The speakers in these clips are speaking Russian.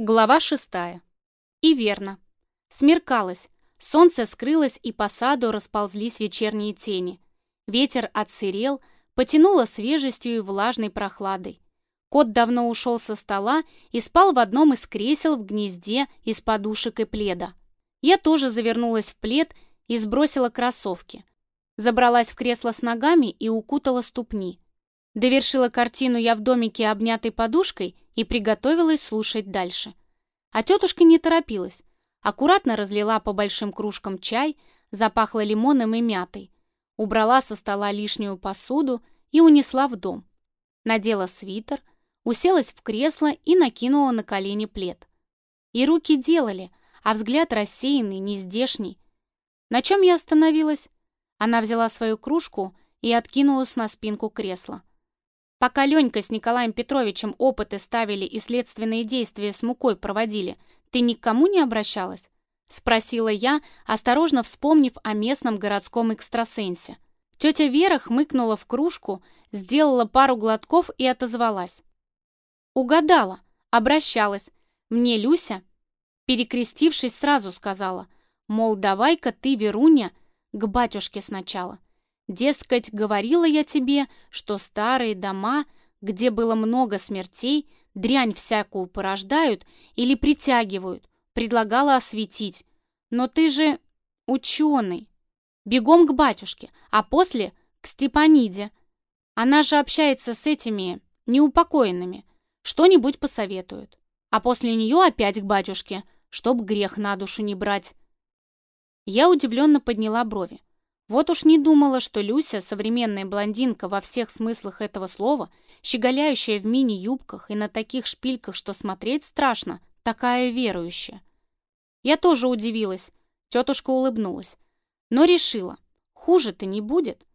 Глава шестая. И верно. Смеркалось. Солнце скрылось, и по саду расползлись вечерние тени. Ветер отсырел, потянуло свежестью и влажной прохладой. Кот давно ушел со стола и спал в одном из кресел в гнезде из подушек и пледа. Я тоже завернулась в плед и сбросила кроссовки. Забралась в кресло с ногами и укутала ступни. Довершила картину я в домике, обнятой подушкой – и приготовилась слушать дальше. А тетушка не торопилась. Аккуратно разлила по большим кружкам чай, запахла лимоном и мятой. Убрала со стола лишнюю посуду и унесла в дом. Надела свитер, уселась в кресло и накинула на колени плед. И руки делали, а взгляд рассеянный, нездешний. На чем я остановилась? Она взяла свою кружку и откинулась на спинку кресла. Пока Ленька с Николаем Петровичем опыты ставили и следственные действия с мукой проводили, ты никому не обращалась?» — спросила я, осторожно вспомнив о местном городском экстрасенсе. Тетя Вера хмыкнула в кружку, сделала пару глотков и отозвалась. «Угадала, обращалась. Мне Люся, перекрестившись, сразу сказала, мол, давай-ка ты, Веруня, к батюшке сначала. Дескать, говорила я тебе, что старые дома, где было много смертей, дрянь всякую порождают или притягивают, предлагала осветить. Но ты же ученый. Бегом к батюшке, а после к Степаниде. Она же общается с этими неупокоенными. Что-нибудь посоветуют. А после нее опять к батюшке, чтоб грех на душу не брать. Я удивленно подняла брови. Вот уж не думала, что Люся, современная блондинка во всех смыслах этого слова, щеголяющая в мини-юбках и на таких шпильках, что смотреть страшно, такая верующая. Я тоже удивилась. Тетушка улыбнулась. Но решила, хуже-то не будет.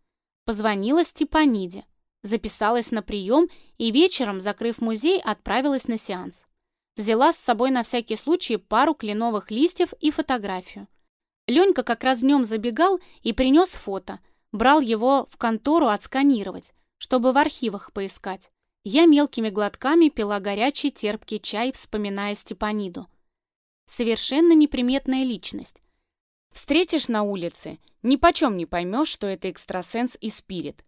Позвонила Степаниде, записалась на прием и вечером, закрыв музей, отправилась на сеанс. Взяла с собой на всякий случай пару кленовых листьев и фотографию. Ленька как раз днем забегал и принес фото. Брал его в контору отсканировать, чтобы в архивах поискать. Я мелкими глотками пила горячий терпкий чай, вспоминая Степаниду. Совершенно неприметная личность. Встретишь на улице, ни почем не поймешь, что это экстрасенс и спирит.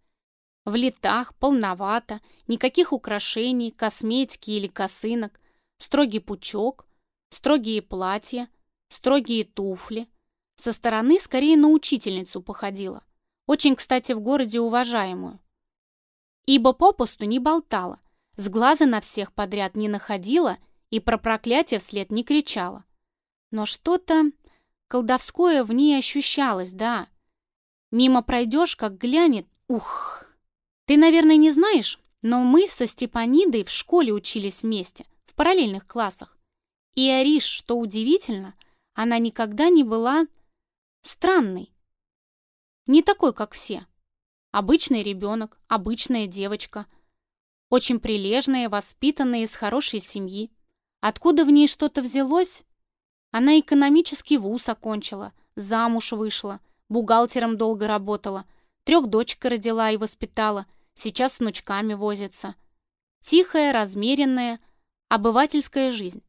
В летах, полновато, никаких украшений, косметики или косынок, строгий пучок, строгие платья, строгие туфли – со стороны скорее на учительницу походила. Очень, кстати, в городе уважаемую. Ибо попусту не болтала, с глаза на всех подряд не находила и про проклятие вслед не кричала. Но что-то колдовское в ней ощущалось, да. Мимо пройдешь, как глянет, ух. Ты, наверное, не знаешь, но мы со Степанидой в школе учились вместе, в параллельных классах. И Ариш, что удивительно, она никогда не была странный. Не такой, как все. Обычный ребенок, обычная девочка. Очень прилежная, воспитанная из хорошей семьи. Откуда в ней что-то взялось? Она экономический вуз окончила, замуж вышла, бухгалтером долго работала, трех дочек родила и воспитала, сейчас с внучками возится. Тихая, размеренная, обывательская жизнь.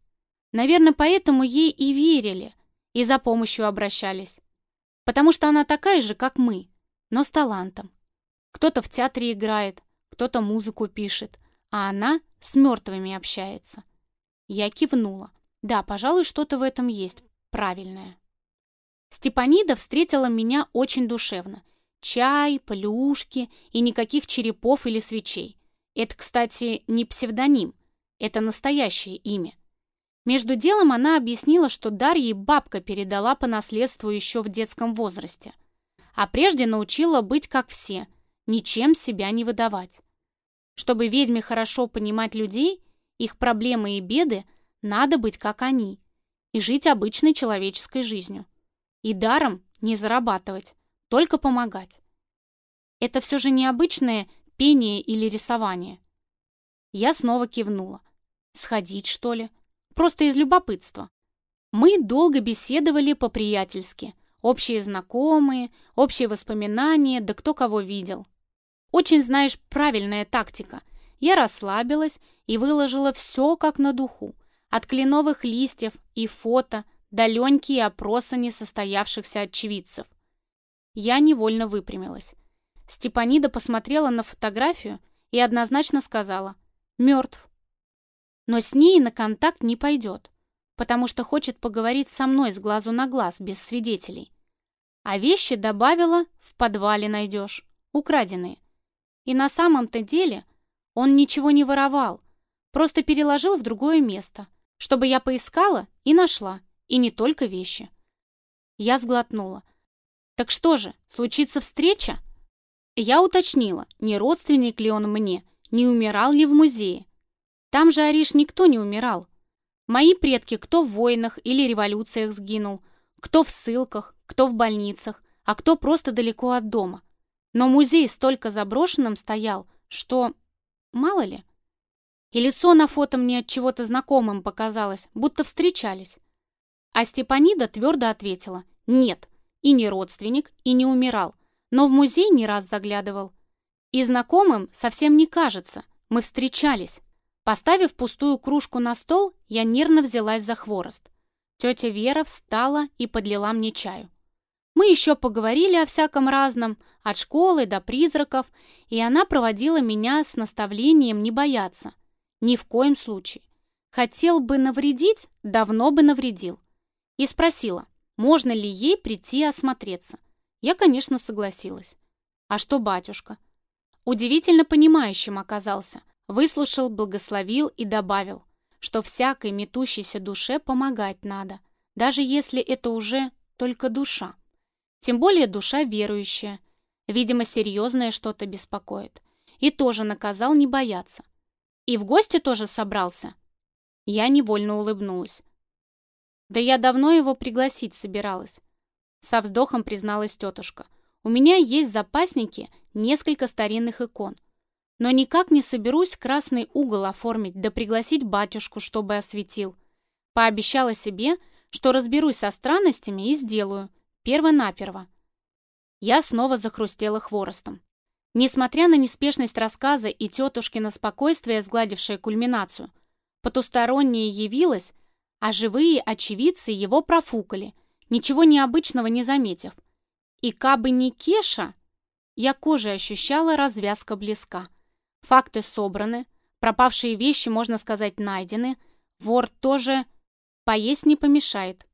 Наверное, поэтому ей и верили, и за помощью обращались потому что она такая же, как мы, но с талантом. Кто-то в театре играет, кто-то музыку пишет, а она с мертвыми общается. Я кивнула. Да, пожалуй, что-то в этом есть правильное. Степанида встретила меня очень душевно. Чай, плюшки и никаких черепов или свечей. Это, кстати, не псевдоним, это настоящее имя. Между делом она объяснила, что дар ей бабка передала по наследству еще в детском возрасте, а прежде научила быть как все, ничем себя не выдавать. Чтобы ведьме хорошо понимать людей, их проблемы и беды, надо быть как они и жить обычной человеческой жизнью. И даром не зарабатывать, только помогать. Это все же необычное пение или рисование. Я снова кивнула. Сходить, что ли? просто из любопытства. Мы долго беседовали по-приятельски. Общие знакомые, общие воспоминания, да кто кого видел. Очень, знаешь, правильная тактика. Я расслабилась и выложила все как на духу. От кленовых листьев и фото до Леньки и опроса несостоявшихся очевидцев. Я невольно выпрямилась. Степанида посмотрела на фотографию и однозначно сказала «Мертв» но с ней на контакт не пойдет, потому что хочет поговорить со мной с глазу на глаз, без свидетелей. А вещи добавила, в подвале найдешь, украденные. И на самом-то деле он ничего не воровал, просто переложил в другое место, чтобы я поискала и нашла, и не только вещи. Я сглотнула. Так что же, случится встреча? Я уточнила, не родственник ли он мне, не умирал ли в музее, там же Ариш никто не умирал. Мои предки кто в войнах или революциях сгинул, кто в ссылках, кто в больницах, а кто просто далеко от дома. Но музей столько заброшенным стоял, что... мало ли. И лицо на фото мне от чего-то знакомым показалось, будто встречались. А Степанида твердо ответила «нет», и не родственник, и не умирал, но в музей не раз заглядывал. И знакомым совсем не кажется, мы встречались. Поставив пустую кружку на стол, я нервно взялась за хворост. Тетя Вера встала и подлила мне чаю. Мы еще поговорили о всяком разном, от школы до призраков, и она проводила меня с наставлением не бояться. Ни в коем случае. Хотел бы навредить, давно бы навредил. И спросила, можно ли ей прийти осмотреться. Я, конечно, согласилась. А что батюшка? Удивительно понимающим оказался – выслушал, благословил и добавил, что всякой метущейся душе помогать надо, даже если это уже только душа. Тем более душа верующая. Видимо, серьезное что-то беспокоит. И тоже наказал не бояться. И в гости тоже собрался. Я невольно улыбнулась. Да я давно его пригласить собиралась. Со вздохом призналась тетушка. У меня есть запасники несколько старинных икон – но никак не соберусь красный угол оформить да пригласить батюшку, чтобы осветил. Пообещала себе, что разберусь со странностями и сделаю, перво-наперво. Я снова захрустела хворостом. Несмотря на неспешность рассказа и тетушкино спокойствие, сгладившее кульминацию, потустороннее явилось, а живые очевидцы его профукали, ничего необычного не заметив. И кабы не Кеша, я кожей ощущала развязка близка. Факты собраны, пропавшие вещи, можно сказать, найдены. Вор тоже поесть не помешает.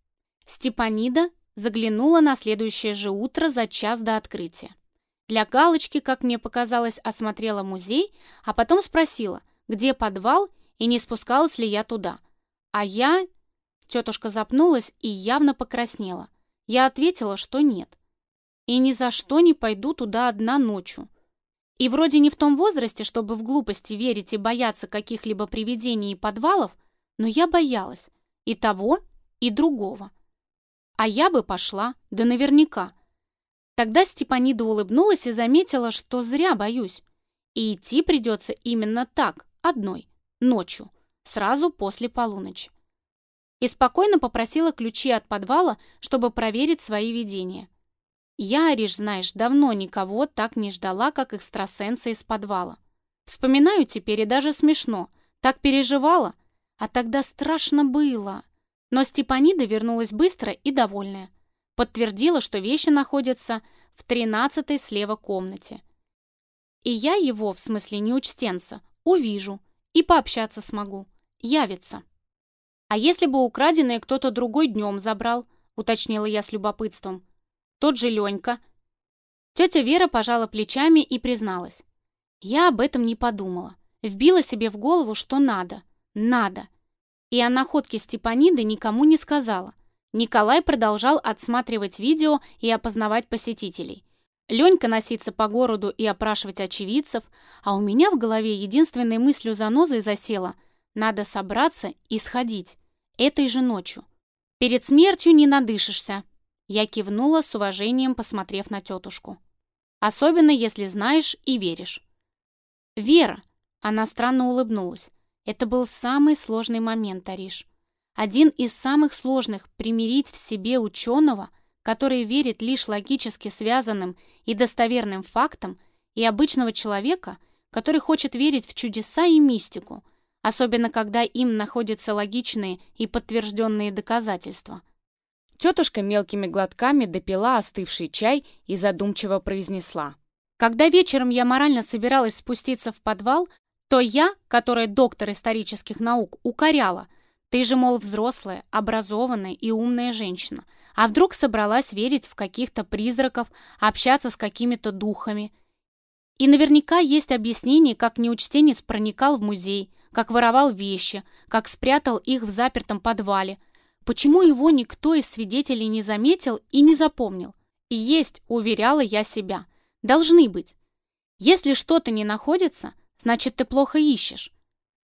Степанида заглянула на следующее же утро за час до открытия. Для галочки, как мне показалось, осмотрела музей, а потом спросила, где подвал и не спускалась ли я туда. А я... Тетушка запнулась и явно покраснела. Я ответила, что нет. И ни за что не пойду туда одна ночью. И вроде не в том возрасте, чтобы в глупости верить и бояться каких-либо привидений и подвалов, но я боялась и того, и другого. А я бы пошла, да наверняка. Тогда Степанида улыбнулась и заметила, что зря боюсь. И идти придется именно так, одной, ночью, сразу после полуночи. И спокойно попросила ключи от подвала, чтобы проверить свои видения. Я, Ариш, знаешь, давно никого так не ждала, как экстрасенса из подвала. Вспоминаю теперь и даже смешно. Так переживала. А тогда страшно было. Но Степанида вернулась быстро и довольная. Подтвердила, что вещи находятся в тринадцатой слева комнате. И я его, в смысле неучтенца, увижу и пообщаться смогу. Явится. А если бы украденное кто-то другой днем забрал, уточнила я с любопытством, тот же Ленька. Тетя Вера пожала плечами и призналась. Я об этом не подумала. Вбила себе в голову, что надо. Надо. И о находке Степаниды никому не сказала. Николай продолжал отсматривать видео и опознавать посетителей. Ленька носиться по городу и опрашивать очевидцев, а у меня в голове единственной мыслью занозой засела «надо собраться и сходить» этой же ночью. Перед смертью не надышишься, я кивнула с уважением, посмотрев на тетушку. «Особенно, если знаешь и веришь». «Вера!» Она странно улыбнулась. Это был самый сложный момент, Тариш. Один из самых сложных – примирить в себе ученого, который верит лишь логически связанным и достоверным фактам, и обычного человека, который хочет верить в чудеса и мистику, особенно когда им находятся логичные и подтвержденные доказательства – Тетушка мелкими глотками допила остывший чай и задумчиво произнесла. Когда вечером я морально собиралась спуститься в подвал, то я, которая доктор исторических наук, укоряла. Ты же, мол, взрослая, образованная и умная женщина. А вдруг собралась верить в каких-то призраков, общаться с какими-то духами. И наверняка есть объяснение, как неучтенец проникал в музей, как воровал вещи, как спрятал их в запертом подвале – Почему его никто из свидетелей не заметил и не запомнил? И есть, уверяла я себя. Должны быть. Если что-то не находится, значит, ты плохо ищешь.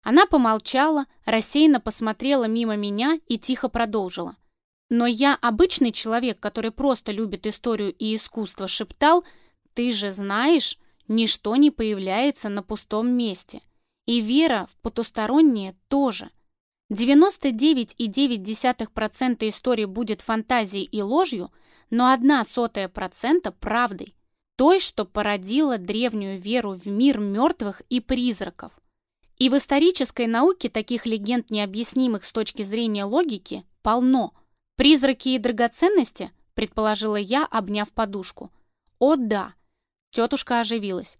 Она помолчала, рассеянно посмотрела мимо меня и тихо продолжила. Но я обычный человек, который просто любит историю и искусство, шептал, ты же знаешь, ничто не появляется на пустом месте. И вера в потустороннее тоже. 99,9% истории будет фантазией и ложью, но одна сотая процента правдой, той, что породила древнюю веру в мир мертвых и призраков. И в исторической науке таких легенд, необъяснимых с точки зрения логики, полно. Призраки и драгоценности, предположила я, обняв подушку. О да! Тетушка оживилась.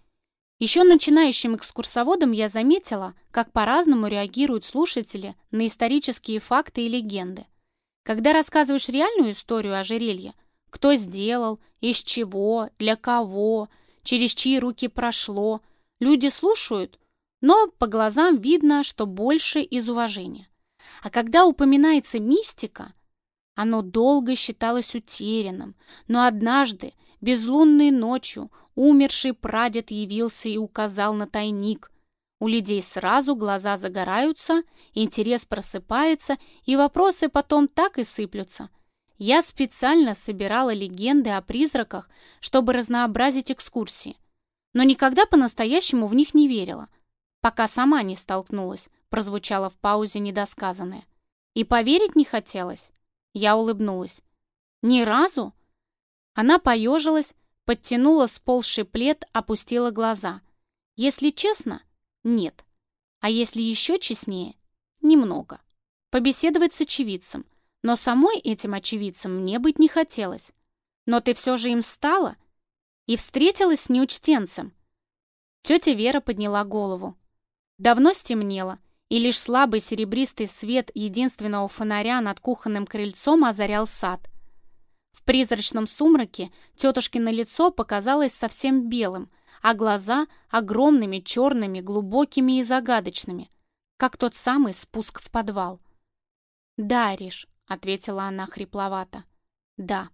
Еще начинающим экскурсоводом я заметила, как по-разному реагируют слушатели на исторические факты и легенды. Когда рассказываешь реальную историю ожерелья, кто сделал, из чего, для кого, через чьи руки прошло, люди слушают, но по глазам видно, что больше из уважения. А когда упоминается мистика, оно долго считалось утерянным, но однажды – безлунной ночью умерший прадед явился и указал на тайник. У людей сразу глаза загораются, интерес просыпается, и вопросы потом так и сыплются. Я специально собирала легенды о призраках, чтобы разнообразить экскурсии. Но никогда по-настоящему в них не верила. Пока сама не столкнулась, прозвучало в паузе недосказанное. И поверить не хотелось. Я улыбнулась. «Ни разу?» Она поежилась, подтянула с полши плед, опустила глаза. Если честно, нет. А если еще честнее, немного. Побеседовать с очевидцем, но самой этим очевидцем мне быть не хотелось. Но ты все же им стала и встретилась с неучтенцем. Тетя Вера подняла голову. Давно стемнело, и лишь слабый серебристый свет единственного фонаря над кухонным крыльцом озарял сад – в призрачном сумраке тетушкино лицо показалось совсем белым, а глаза — огромными, черными, глубокими и загадочными, как тот самый спуск в подвал. "Дариш", ответила она хрипловато, — «да».